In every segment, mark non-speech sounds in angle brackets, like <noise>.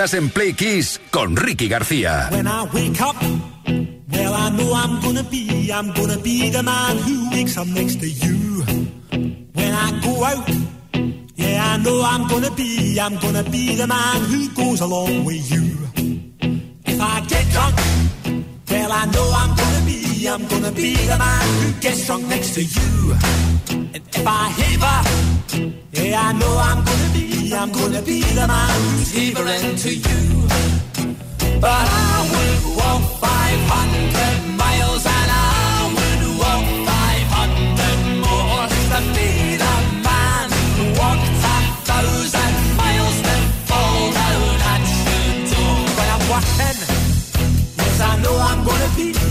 Estás en Play Kiss con Ricky García. When I wake up, well I know I'm gonna be, I'm gonna be the man who wakes up next to you. When I go out, yeah I know I'm gonna be, I'm gonna be the man who goes along with you. If I get drunk, well I know I'm gonna I'm gonna be the man who gets drunk next to you. And if I heaver, yeah I know I'm gonna be I'm gonna be the man who's heavering to you. But I would walk 500 miles and I would walk 500 more to be the man who walked a thousand miles to fall down at your door. But I'm working, yes I know I'm gonna be,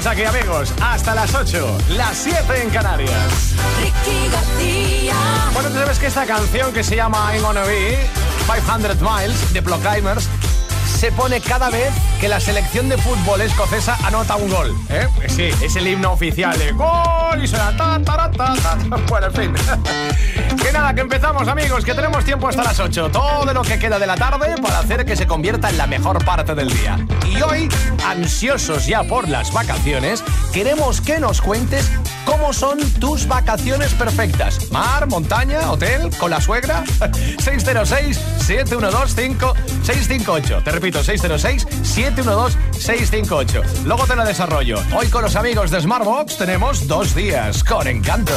estamos aquí, amigos. Hasta las 8, las 7 en Canarias. Bueno, tú sabes que esta canción que se llama I'm Gonna Be 500 Miles de Blockheimers se pone cada vez que la selección de fútbol escocesa anota un gol. ¿eh? Sí, es el himno oficial de gol y suena ta, ta, ta, ta, <laughs> Bueno, en fin. <laughs> que nada, que empezamos, amigos, que tenemos tiempo hasta las 8. Todo lo que queda de la tarde para hacer que se convierta en la mejor parte del día. Y hoy, ansiosos ya por las vacaciones, queremos que nos cuentes cómo son tus vacaciones perfectas. Mar, montaña, hotel, con la suegra. 606 712 5658. Te repito 606-712-658. Luego te la desarrollo. Hoy con los amigos de Smartbox tenemos dos días con encanto.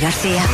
Con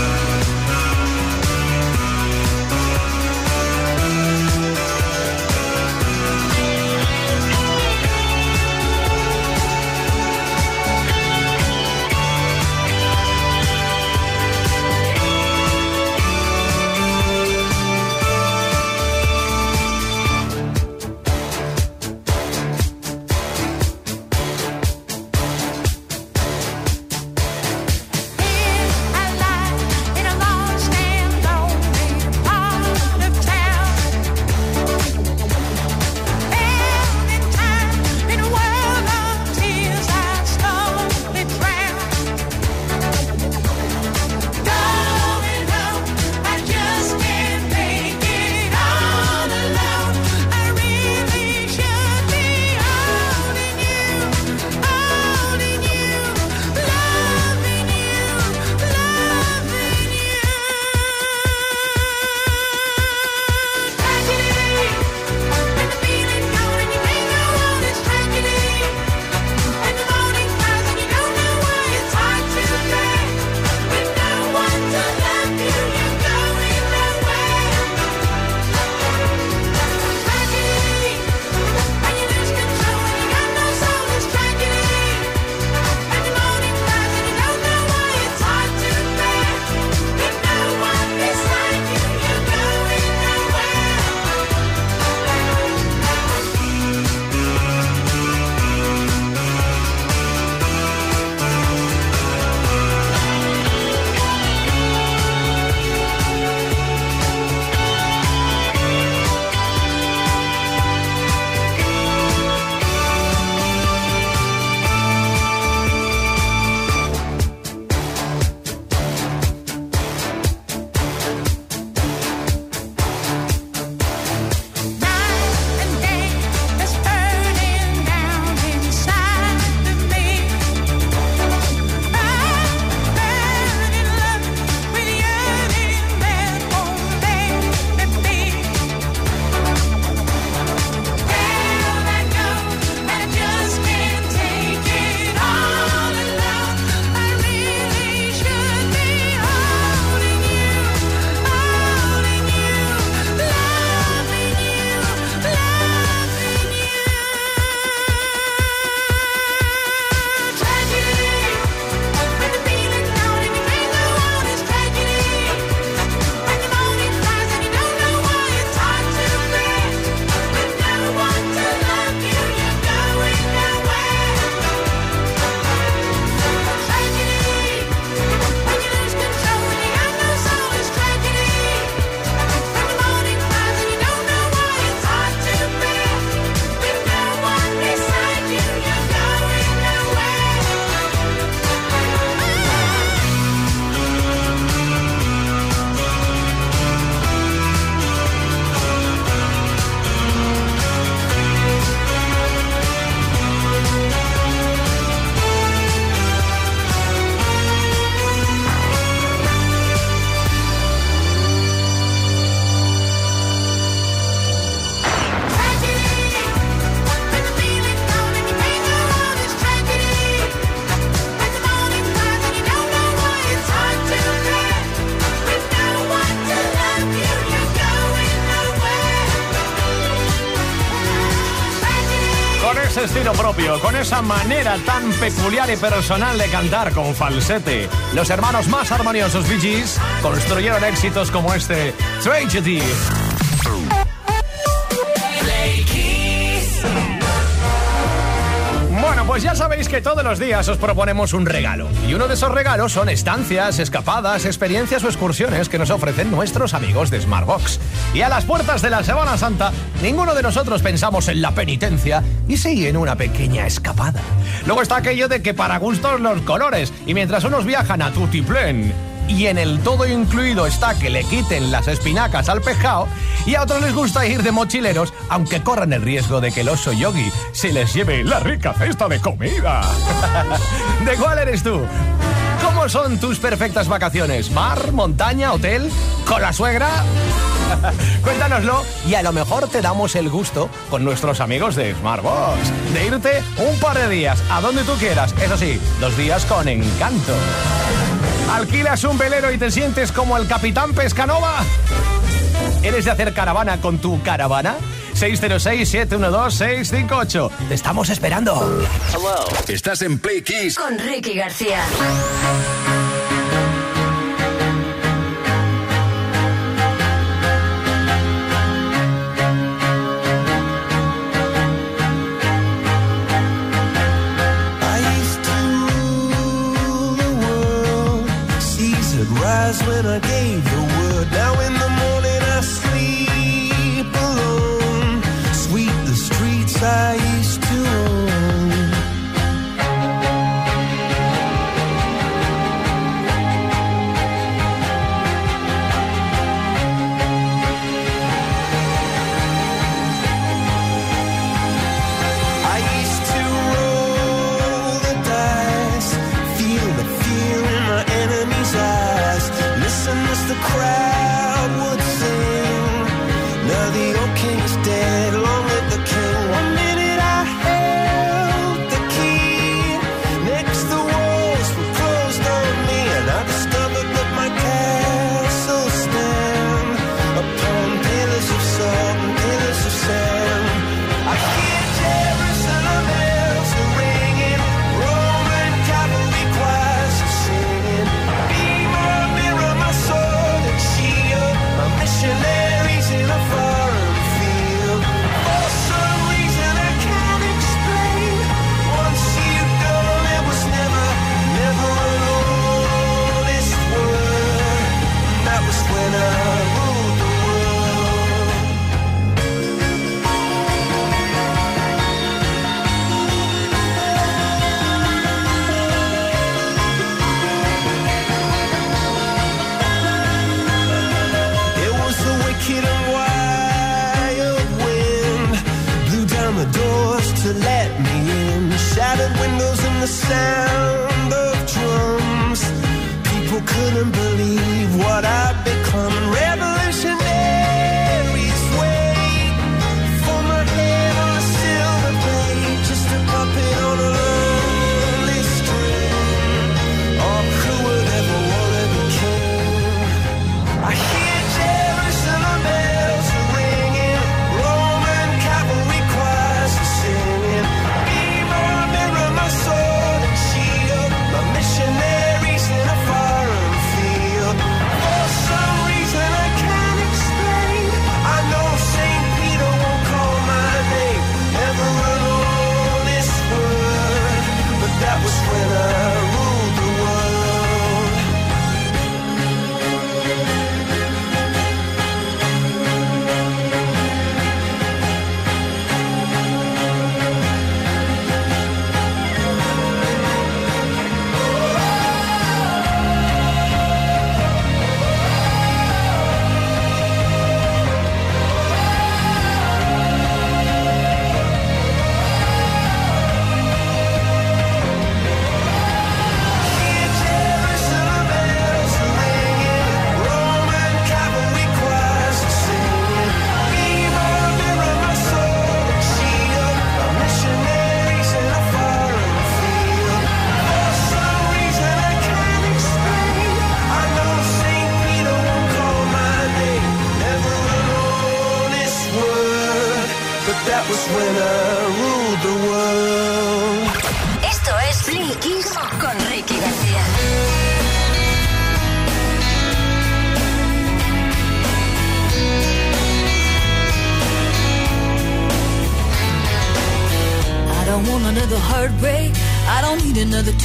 Ricky García. con esa manera tan peculiar y personal de cantar con falsete. Los hermanos más armoniosos Bee Gees construyeron éxitos como este, Tragedy. Pues ya sabéis que todos los días os proponemos un regalo. Y uno de esos regalos son estancias, escapadas, experiencias o excursiones que nos ofrecen nuestros amigos de Smartbox. Y a las puertas de la Semana Santa, ninguno de nosotros pensamos en la penitencia y sí en una pequeña escapada. Luego está aquello de que para gustos los colores, y mientras unos viajan a Tutiplén y en el todo incluido está que le quiten las espinacas al pescado y a otros les gusta ir de mochileros, aunque corran el riesgo de que el oso yogi se les lleve la rica cesta de comida. <laughs> ¿De cuál eres tú? ¿Cómo son tus perfectas vacaciones? ¿Mar, montaña, hotel? ¿Con la suegra? <laughs> Cuéntanoslo y a lo mejor te damos el gusto con nuestros amigos de Smartbox de irte un par de días a donde tú quieras. Eso sí, dos días con encanto. ¿Alquilas un velero y te sientes como el capitán Pescanova? ¿Eres de hacer caravana con tu caravana? 606-712-658. Te estamos esperando. Hello. Estás en Play Kiss. Con Ricky García.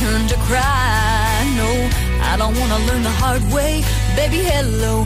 turn to cry. No, I don't wanna learn the hard way. Baby, hello.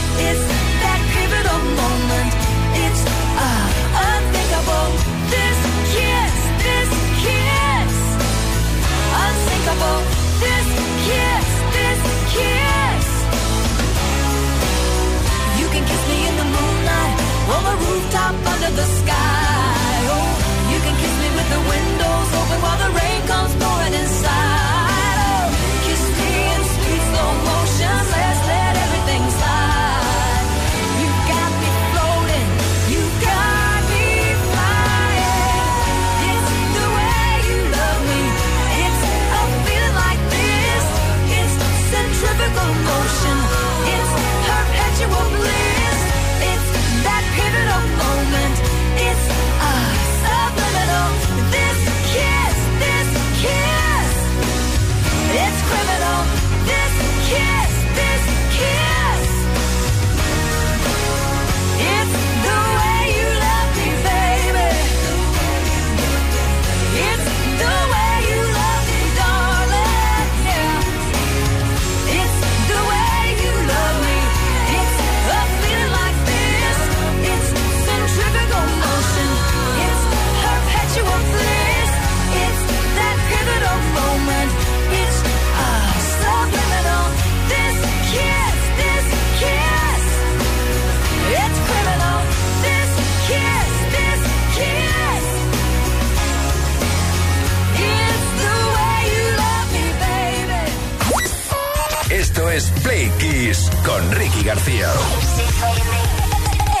Esto es Play Kiss con Ricky García.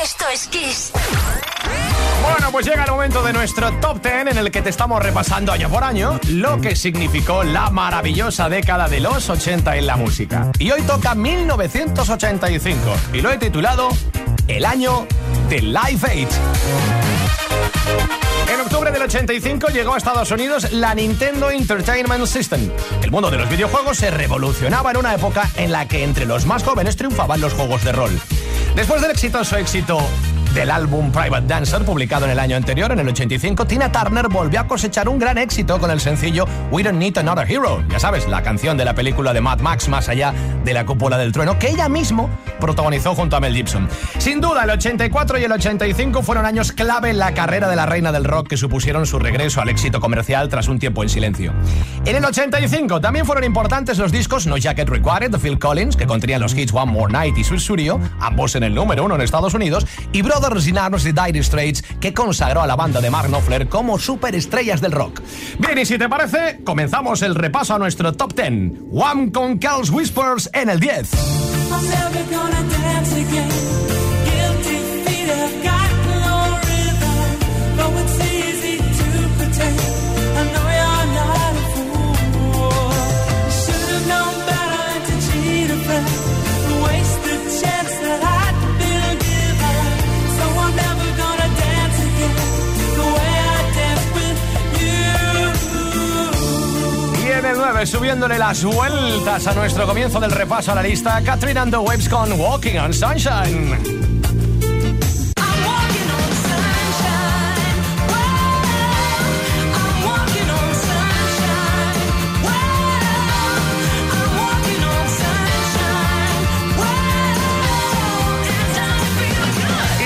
Esto es Kiss. Bueno, pues llega el momento de nuestro top 10 en el que te estamos repasando año por año lo que significó la maravillosa década de los 80 en la música. Y hoy toca 1985 y lo he titulado El año de Live Aid. En octubre del 85 llegó a Estados Unidos la Nintendo Entertainment System. El mundo de los videojuegos se revolucionaba en una época en la que entre los más jóvenes triunfaban los juegos de rol. Después del exitoso éxito del álbum Private Dancer, publicado en el año anterior, en el 85, Tina Turner volvió a cosechar un gran éxito con el sencillo We Don't Need Another Hero. Ya sabes, la canción de la película de Mad Max Más allá de la cúpula del trueno, que ella mismo protagonizó junto a Mel Gibson. Sin duda, el 84 y el 85 fueron años clave en la carrera de la reina del rock que supusieron su regreso al éxito comercial tras un tiempo en silencio. En el 85 también fueron importantes los discos No Jacket Required de Phil Collins, que contenían los hits One More Night y Sweet ambos en el número uno en Estados Unidos, y Arms de Dire Straits, que consagró a la banda de Mark Knopfler como superestrellas del rock. Bien, y si te parece, comenzamos el repaso a nuestro top 10. One con Cal's Whispers en el 10. You. Y en el 9, subiéndole las vueltas a nuestro comienzo del repaso a la lista, Catherine and the Waves con Walking on Sunshine.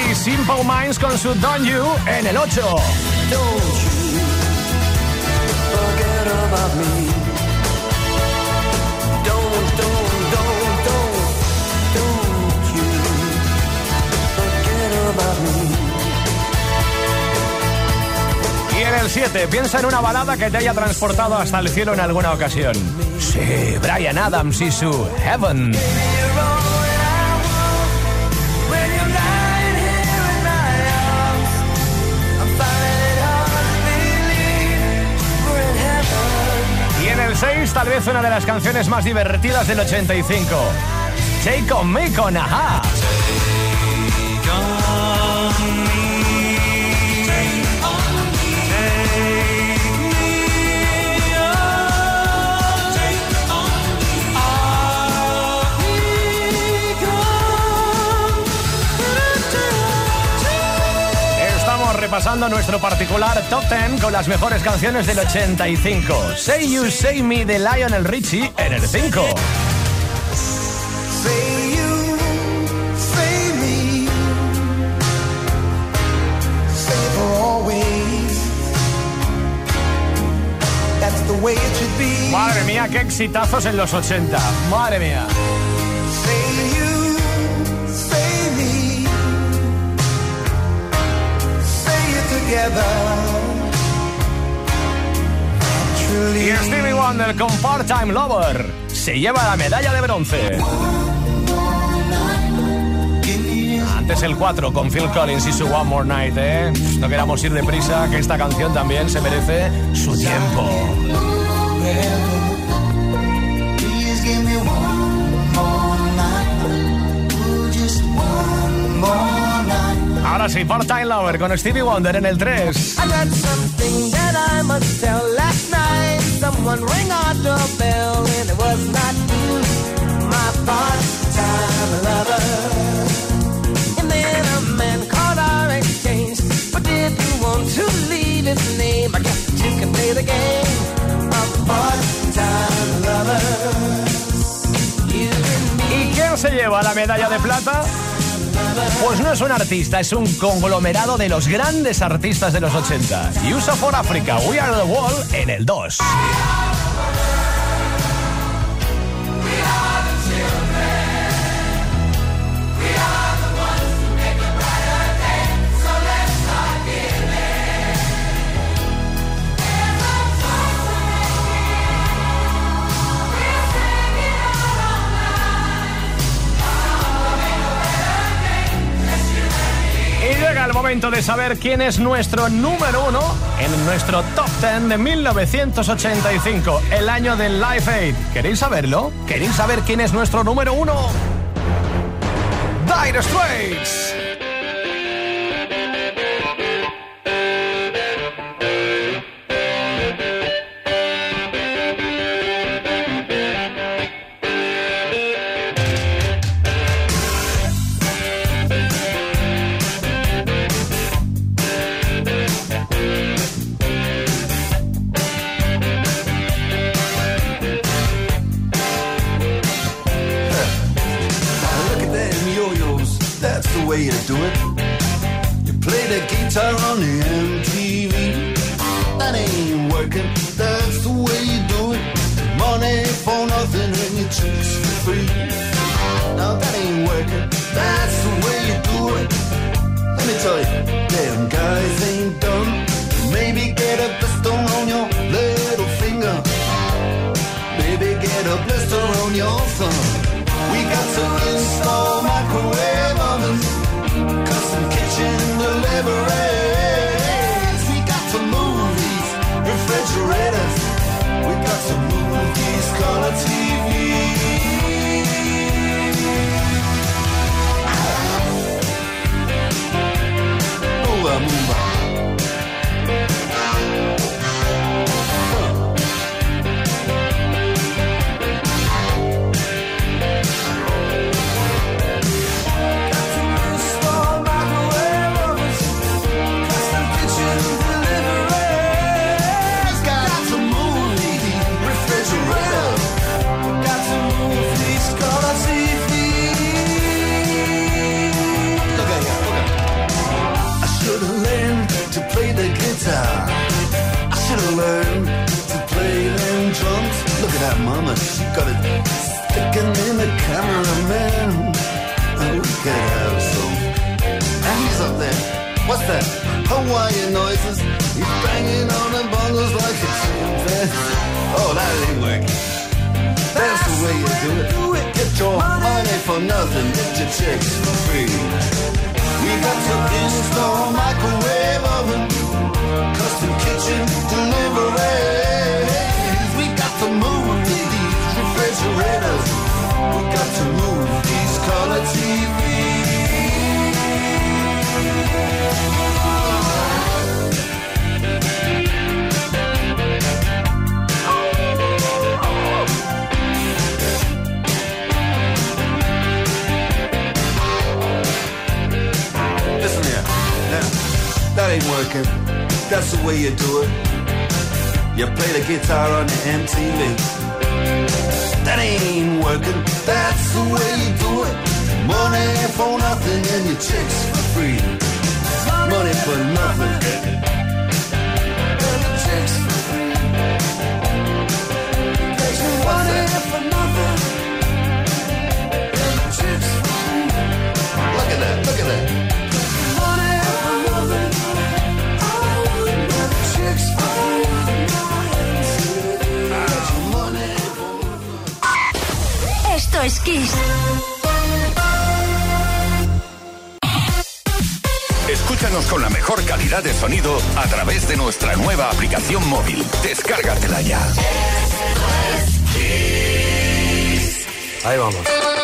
Y Simple Minds con su Don't You en el 8. forget about Y en el 7, piensa en una balada que te haya transportado hasta el cielo en alguna ocasión. Sí, Brian Adams y su Heaven. Y en el 6, tal vez una de las canciones más divertidas del 85. Take me con. Estamos repasando nuestro particular top 10 con las mejores canciones del 85. Say You Say Me de Lionel Richie en el 5. Qué exitazos en los 80. Madre mía. Y Stevie Wonder con Part-Time Lover se lleva la medalla de bronce. Antes el 4 con Phil Collins y su One More Night, ¿eh? No queramos ir deprisa, que esta canción también se merece su tiempo. Ahora sí, Part-Time Lover con Stevie Wonder en el 3. I got something that I must tell. Last night, someone rang our doorbell, and it was not you, my part-time lover. And then a man called our exchange, but didn't want to leave his name. I guess you can play the game of part-time lovers. You and me. ¿Y quién se lleva la medalla de plata? Pues no es un artista, es un conglomerado de los grandes artistas de los 80. USA for Africa, We Are the Wall en el 2. Momento de saber quién es nuestro número uno en nuestro top 10 de 1985, el año del Life Aid. ¿Queréis saberlo? ¿Queréis saber quién es nuestro número uno? Dire Straits. Nuestra nueva aplicación móvil. Descárgatela ya. Ahí vamos.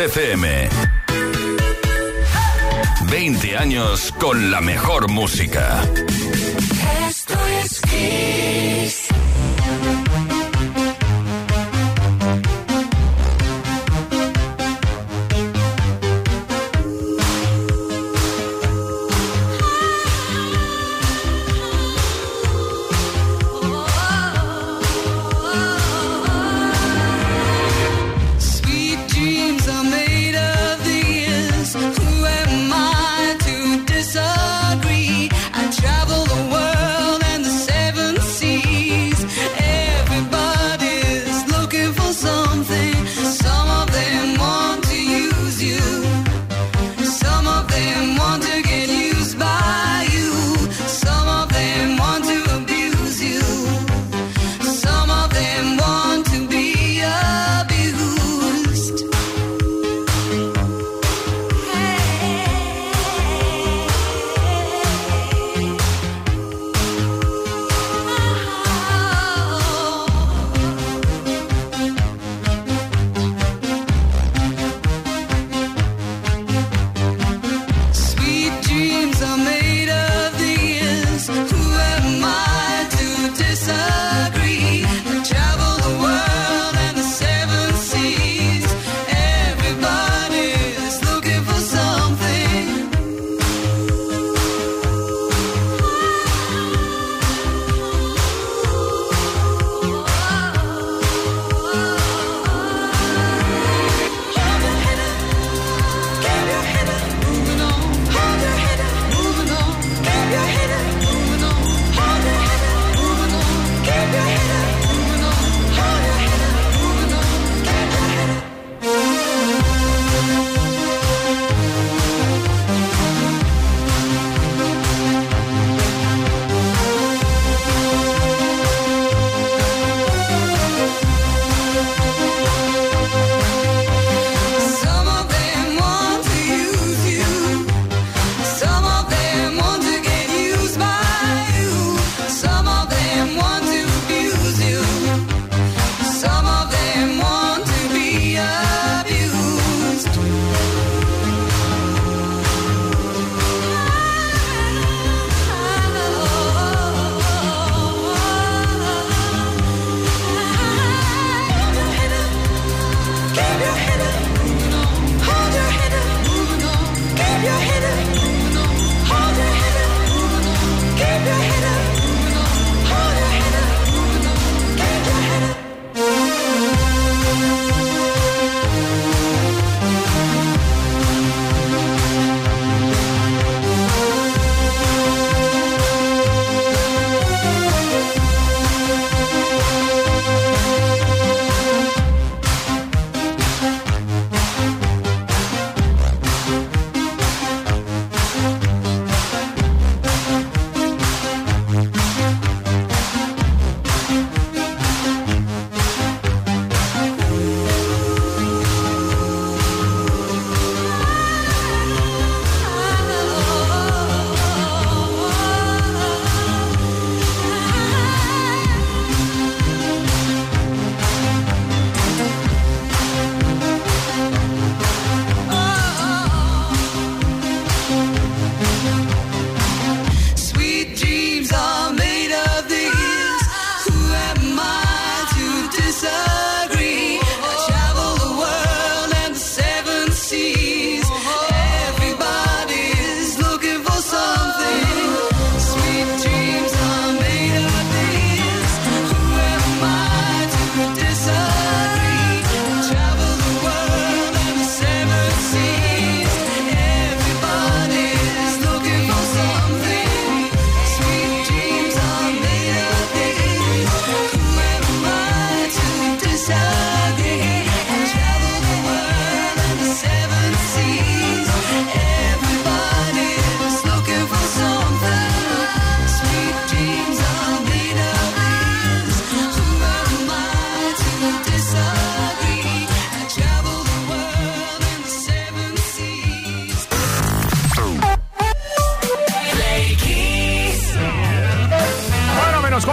FM. 20 años con la mejor música. Esto es Kiss.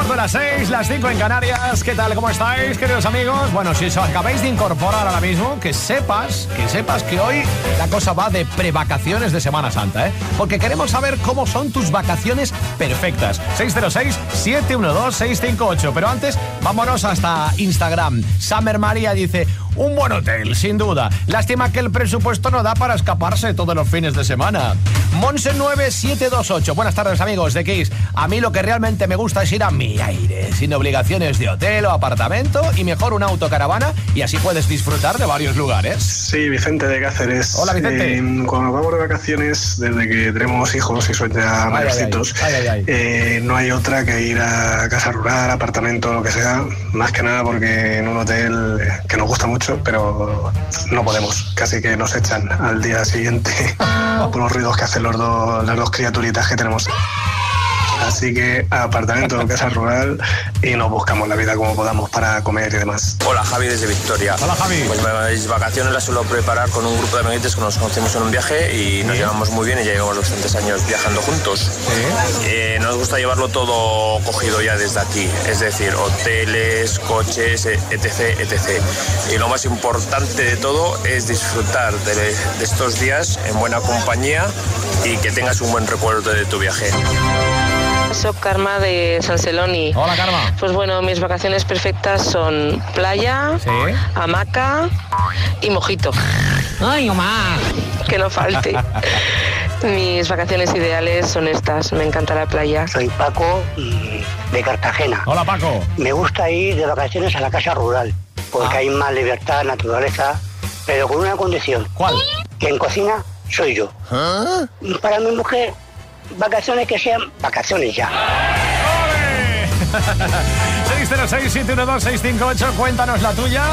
Pasando las 6, las 5 en Canarias. ¿Qué tal? ¿Cómo estáis, queridos amigos? Bueno, si os acabáis de incorporar ahora mismo, que sepas, que sepas que hoy la cosa va de prevacaciones de Semana Santa, ¿eh? Porque queremos saber cómo son tus vacaciones perfectas. 606-712-658. Pero antes, vámonos hasta Instagram. Summer María dice, un buen hotel, sin duda. Lástima que el presupuesto no da para escaparse todos los fines de semana. Monse9728. Buenas tardes, amigos de Kiss. A mí lo que realmente me gusta es ir a mi aire, sin obligaciones de hotel o apartamento y mejor una autocaravana y así puedes disfrutar de varios lugares. Sí, Vicente de Cáceres. Hola, Vicente. Eh, cuando vamos de vacaciones, desde que tenemos hijos y son ya mayorcitos, ay, ay, ay. eh, no hay otra que ir a casa rural, apartamento, lo que sea. Más que nada porque en un hotel eh, que nos gusta mucho, pero no podemos. Casi que nos echan al día siguiente <laughs> por los ruidos que hacen los dos, las dos criaturitas que tenemos. Así que apartamento, <laughs> casa rural y nos buscamos la vida como podamos para comer y demás. Hola Javi desde Victoria. Hola, Javi. Pues mis vacaciones las suelo preparar con un grupo de amiguitos que nos conocimos en un viaje y nos llevamos muy bien y ya llevamos bastantes años viajando juntos. Eh, nos gusta llevarlo todo cogido ya desde aquí, es decir, hoteles, coches, eh, etc, etc. Y lo más importante de todo es disfrutar de, de estos días en buena compañía y que tengas un buen recuerdo de tu viaje. Soy Karma de San Celoni. Hola, Karma. Pues bueno, mis vacaciones perfectas son playa, Sí. hamaca y mojito. Ay, Omar. Que no falte. <laughs> mis vacaciones ideales son estas. Me encanta la playa. Soy Paco y de Cartagena. Hola, Paco. Me gusta ir de vacaciones a la casa rural, porque hay más libertad, naturaleza, pero con una condición. ¿Cuál? Que en cocina soy yo. Para mi mujer, vacaciones que sean vacaciones ya. 606-712-658, <laughs> cuéntanos la tuya.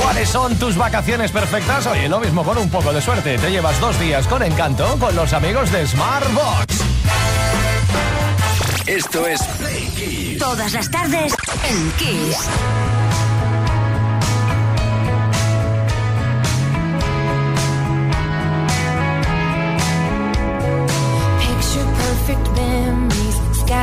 ¿Cuáles son tus vacaciones perfectas? Oye, lo mismo con un poco de suerte. Te llevas dos días con encanto con los amigos de Smartbox. Esto es Play Kiss. Todas las tardes en Kiss.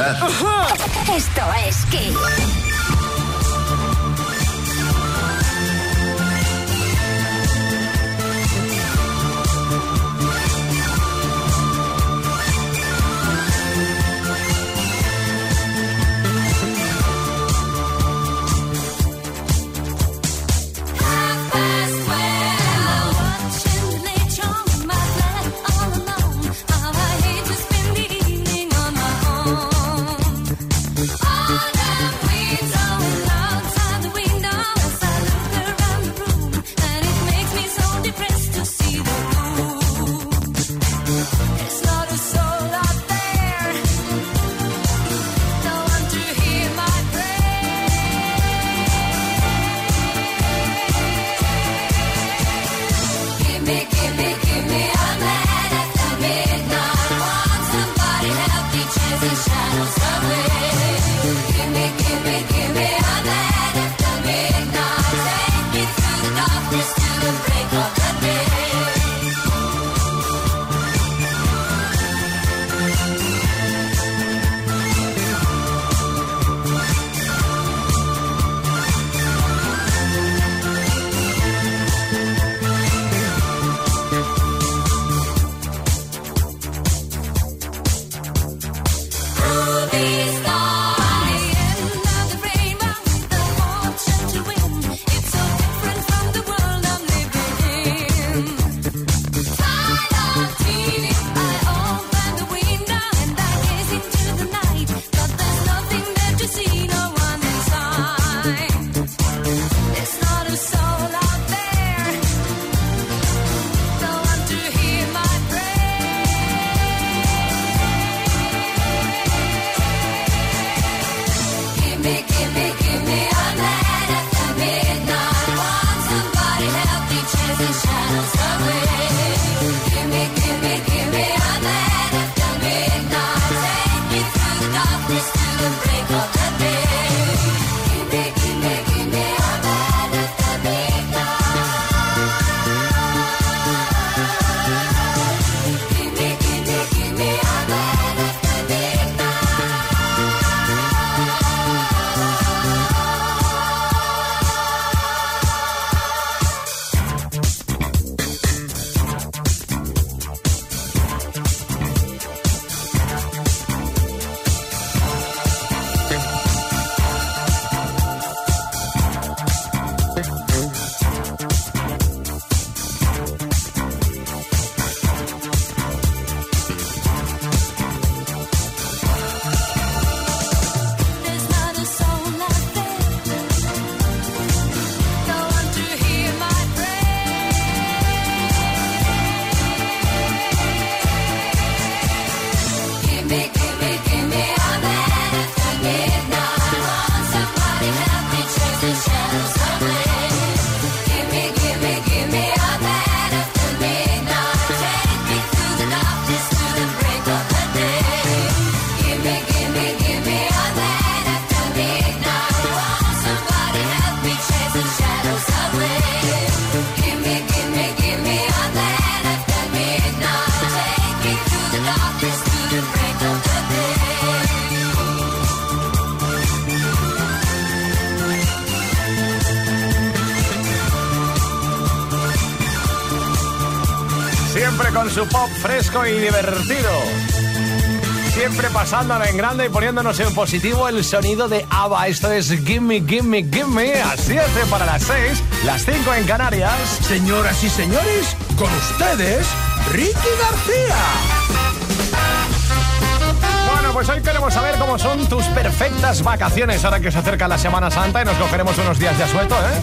that. <laughs> y divertido. Siempre pasándola en grande y poniéndonos en positivo el sonido de ABBA. Esto es Gimme, Gimme, Gimme. A 7 eh, para las 6, las 5 en Canarias. Señoras y señores, con ustedes, Ricky García. Pues hoy queremos saber cómo son tus perfectas vacaciones ahora que se acerca la Semana Santa y nos cogeremos unos días de asueto, ¿eh?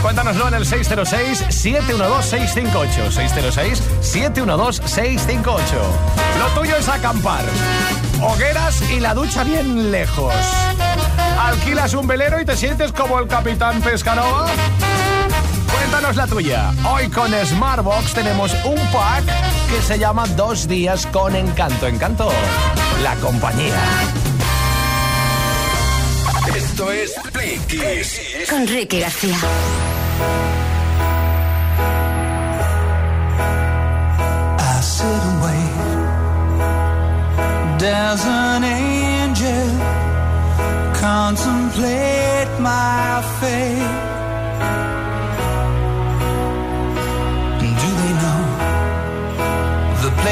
Cuéntanoslo en el 606-712-658. 606-712-658. Lo tuyo es acampar. Hogueras y la ducha bien lejos. ¿Alquilas un velero y te sientes como el capitán Pescanova? Cuéntanos la tuya. Hoy con Smartbox tenemos un pack que se llama Dos días con encanto. Encanto, la compañía. Esto es Play Con Ricky García. I wait. An angel. Contemplate my fate.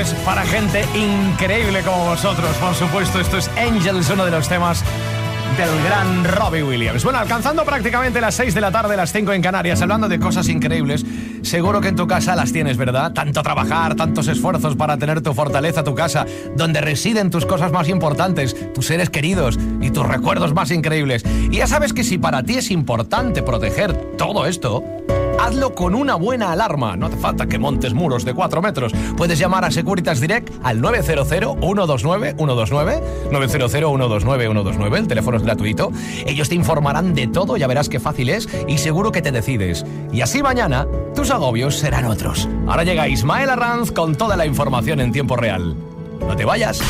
increíbles para gente increíble como vosotros. Por supuesto, esto es Angels, uno de los temas del gran Robbie Williams. Bueno, alcanzando prácticamente las 6 de la tarde, las 5 en Canarias, hablando de cosas increíbles, seguro que en tu casa las tienes, ¿verdad? Tanto trabajar, tantos esfuerzos para tener tu fortaleza, tu casa, donde residen tus cosas más importantes, tus seres queridos y tus recuerdos más increíbles. Y ya sabes que si para ti es importante proteger todo esto, hazlo con una buena alarma. No hace falta que montes muros de 4 metros. Puedes llamar a Securitas Direct al 900-129-129, 900-129-129, el teléfono es gratuito. Ellos te informarán de todo, ya verás qué fácil es y seguro que te decides. Y así mañana tus agobios serán otros. Ahora llega Ismael Arranz con toda la información en tiempo real. No te vayas.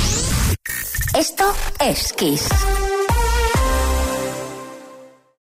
Esto es Kiss.